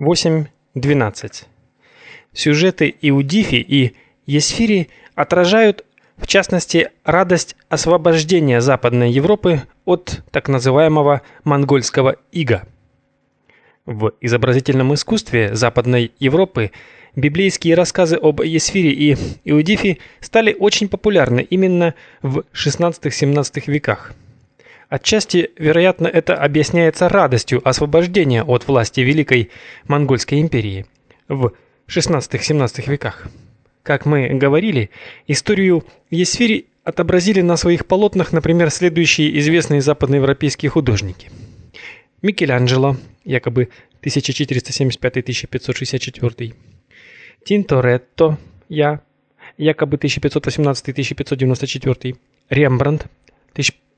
8.12. Сюжеты Иудифи и Есфири отражают, в частности, радость освобождения Западной Европы от так называемого монгольского ига. В изобразительном искусстве Западной Европы библейские рассказы об Есфире и Иудифи стали очень популярны именно в XVI-XVII веках. Отчасти, вероятно, это объясняется радостью освобождения от власти Великой Монгольской империи в XVI-XVII веках. Как мы говорили, историю Есфири отобразили на своих полотнах, например, следующие известные западноевропейские художники. Микеланджело, якобы 1475-1564. Тинторетто, я, якобы 1518-1594. Рембрандт,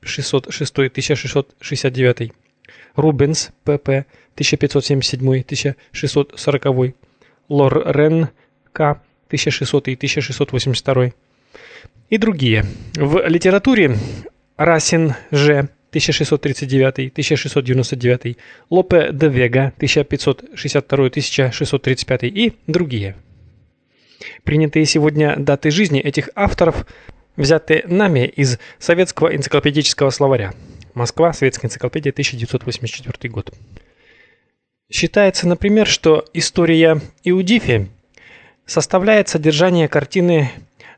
1606-1669. Рубенс, ПП, 1577-1640. Лорен, К, 1600-1682. И другие. В литературе Расин, Ж, 1639-1699, Лопе де Вега 1562-1635 и другие. Принятые сегодня даты жизни этих авторов взяты нами из советского энциклопедического словаря. Москва, Советская энциклопедия, 1984 год. Считается, например, что история Иудифи составляет содержание картины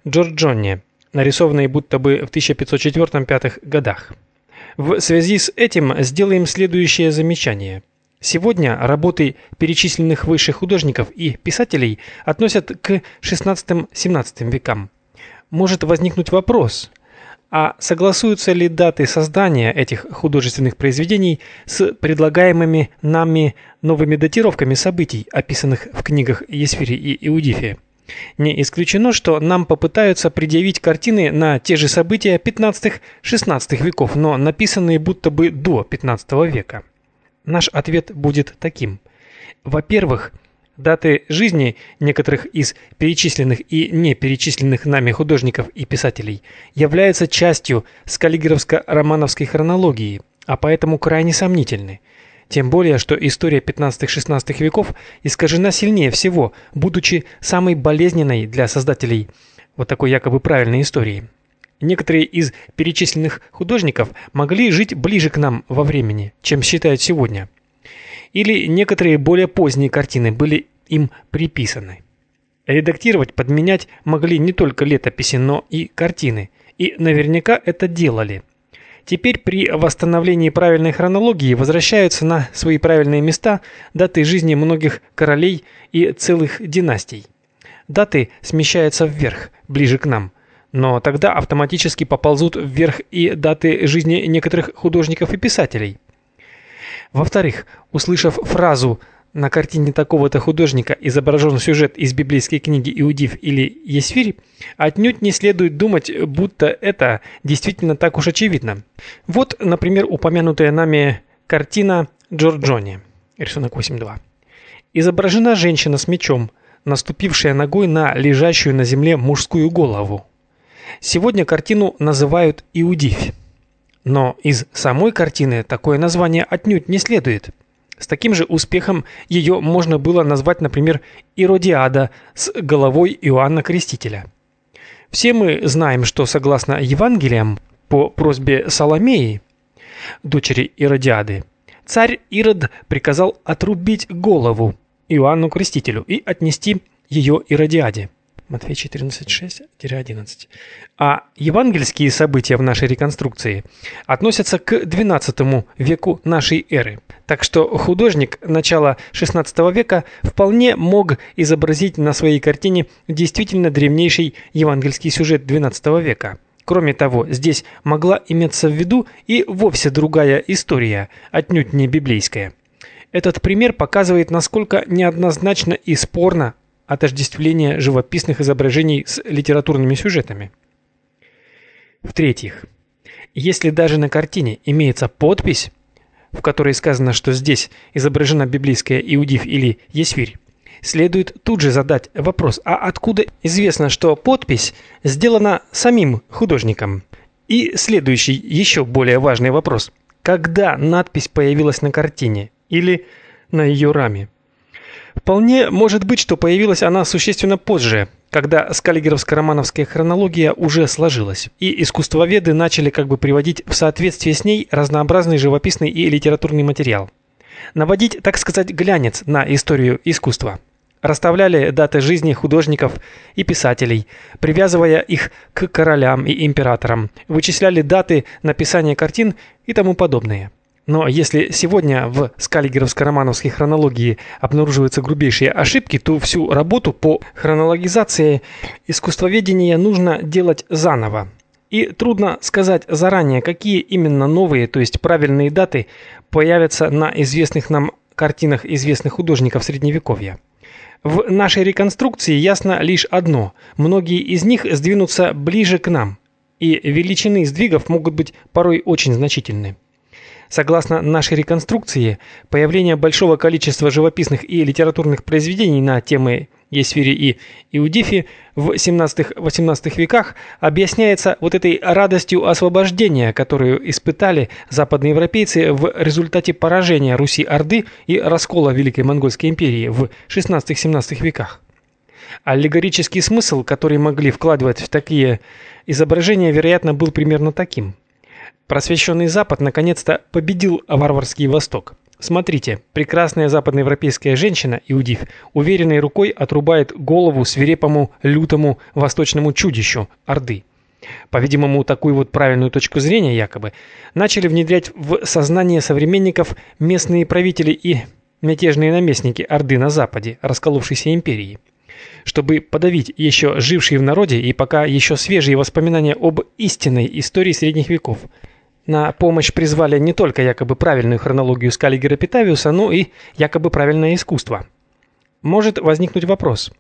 Джорджони, нарисованной будто бы в 1504-5 годах. В связи с этим сделаем следующее замечание. Сегодня работы перечисленных выше художников и писателей относят к XVI-XVII векам может возникнуть вопрос, а согласуются ли даты создания этих художественных произведений с предлагаемыми нами новыми датировками событий, описанных в книгах Есфири и Иудифия? Не исключено, что нам попытаются предъявить картины на те же события 15-16 веков, но написанные будто бы до 15 века. Наш ответ будет таким. Во-первых, Даты жизни некоторых из перечисленных и не перечисленных нами художников и писателей являются частью скаллигеровско-романовской хронологии, а поэтому крайне сомнительны. Тем более, что история 15-16 веков искажена сильнее всего, будучи самой болезненной для создателей вот такой якобы правильной истории. Некоторые из перечисленных художников могли жить ближе к нам во времени, чем считают сегодня или некоторые более поздние картины были им приписаны. Редактировать, подменять могли не только летописи, но и картины, и наверняка это делали. Теперь при восстановлении правильной хронологии возвращаются на свои правильные места даты жизни многих королей и целых династий. Даты смещаются вверх, ближе к нам, но тогда автоматически поползут вверх и даты жизни некоторых художников и писателей. Во-вторых, услышав фразу на картине такого-то художника изображен сюжет из библейской книги Иудив или Есфирь, отнюдь не следует думать, будто это действительно так уж очевидно. Вот, например, упомянутая нами картина Джорджони, рисунок 8.2. Изображена женщина с мечом, наступившая ногой на лежащую на земле мужскую голову. Сегодня картину называют Иудивь. Но из самой картины такое название отнюдь не следует. С таким же успехом ее можно было назвать, например, Иродиада с головой Иоанна Крестителя. Все мы знаем, что согласно Евангелиям, по просьбе Соломеи, дочери Иродиады, царь Ирод приказал отрубить голову Иоанну Крестителю и отнести ее Иродиаде. Матфея 14:6-11. А евангельские события в нашей реконструкции относятся к XII веку нашей эры. Так что художник начала XVI века вполне мог изобразить на своей картине действительно древнейший евангельский сюжет XII века. Кроме того, здесь могла иметься в виду и вовсе другая история, отнюдь не библейская. Этот пример показывает, насколько неоднозначно и спорно отождествление живописных изображений с литературными сюжетами. В-третьих, если даже на картине имеется подпись, в которой сказано, что здесь изображена библейская Иудив или Есфирь, следует тут же задать вопрос: а откуда известно, что подпись сделана самим художником? И следующий, еще более важный вопрос: когда надпись появилась на картине или на ее раме? Вполне может быть, что появилась она существенно позже, когда скаллигеровско-романовская хронология уже сложилась, и искусствоведы начали как бы приводить в соответствие с ней разнообразный живописный и литературный материал. Наводить, так сказать, глянец на историю искусства. Расставляли даты жизни художников и писателей, привязывая их к королям и императорам, вычисляли даты написания картин и тому подобное. Но если сегодня в скаллигеровско-романовской хронологии обнаруживаются грубейшие ошибки, то всю работу по хронологизации искусствоведения нужно делать заново. И трудно сказать заранее, какие именно новые, то есть правильные даты появятся на известных нам картинах известных художников средневековья. В нашей реконструкции ясно лишь одно: многие из них сдвинутся ближе к нам, и величины сдвигов могут быть порой очень значительны. Согласно нашей реконструкции, появление большого количества живописных и литературных произведений на темы Есфири и Иудифи в 17-18 веках объясняется вот этой радостью освобождения, которую испытали западные европейцы в результате поражения Руси-Орды и раскола Великой Монгольской империи в 16-17 веках. Аллегорический смысл, который могли вкладывать в такие изображения, вероятно, был примерно таким – Просвещенный Запад наконец-то победил варварский Восток. Смотрите, прекрасная западноевропейская женщина, иудив, уверенной рукой отрубает голову свирепому, лютому восточному чудищу Орды. По-видимому, такую вот правильную точку зрения якобы начали внедрять в сознание современников местные правители и мятежные наместники Орды на западе, расколовшейся империи. Чтобы подавить еще жившие в народе и пока еще свежие воспоминания об истинной истории средних веков – на помощь призвали не только якобы правильную хронологию Скаллигера Питавиуса, но и якобы правильное искусство. Может возникнуть вопрос.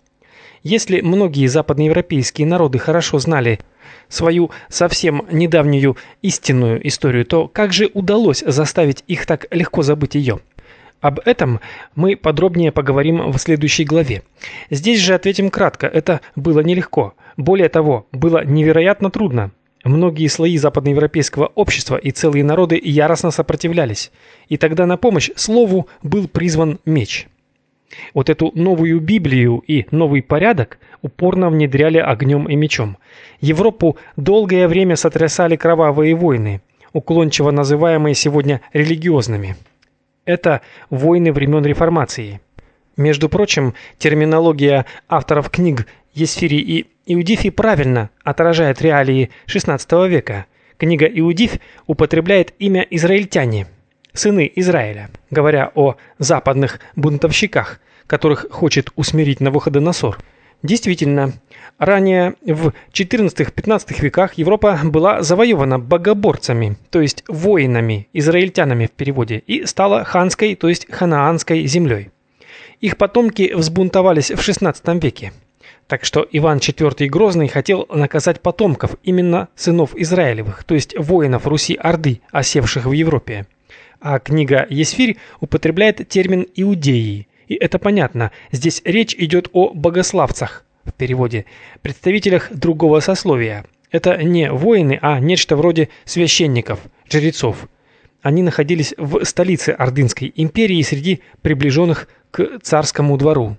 Если многие западноевропейские народы хорошо знали свою совсем недавнюю истинную историю, то как же удалось заставить их так легко забыть ее? Об этом мы подробнее поговорим в следующей главе. Здесь же ответим кратко, это было нелегко. Более того, было невероятно трудно. Многие слои западноевропейского общества и целые народы яростно сопротивлялись, и тогда на помощь слову был призван меч. Вот эту новую Библию и новый порядок упорно внедряли огнем и мечом. Европу долгое время сотрясали кровавые войны, уклончиво называемые сегодня религиозными. Это войны времен реформации. Между прочим, терминология авторов книг Есфири и Иудифи правильно отражает реалии XVI века. Книга Иудиф употребляет имя израильтяне, сыны Израиля, говоря о западных бунтовщиках, которых хочет усмирить Навуходоносор. Действительно, ранее в XIV-XV веках Европа была завоевана богоборцами, то есть воинами, израильтянами в переводе, и стала ханской, то есть ханаанской землей. Их потомки взбунтовались в XVI веке. Так что Иван IV Грозный хотел наказать потомков, именно сынов Израилевых, то есть воинов Руси-Орды, осевших в Европе. А книга Есфирь употребляет термин иудеи. И это понятно. Здесь речь идет о богословцах в переводе, представителях другого сословия. Это не воины, а нечто вроде священников, жрецов. Они находились в столице Ордынской империи среди приближенных к царскому двору.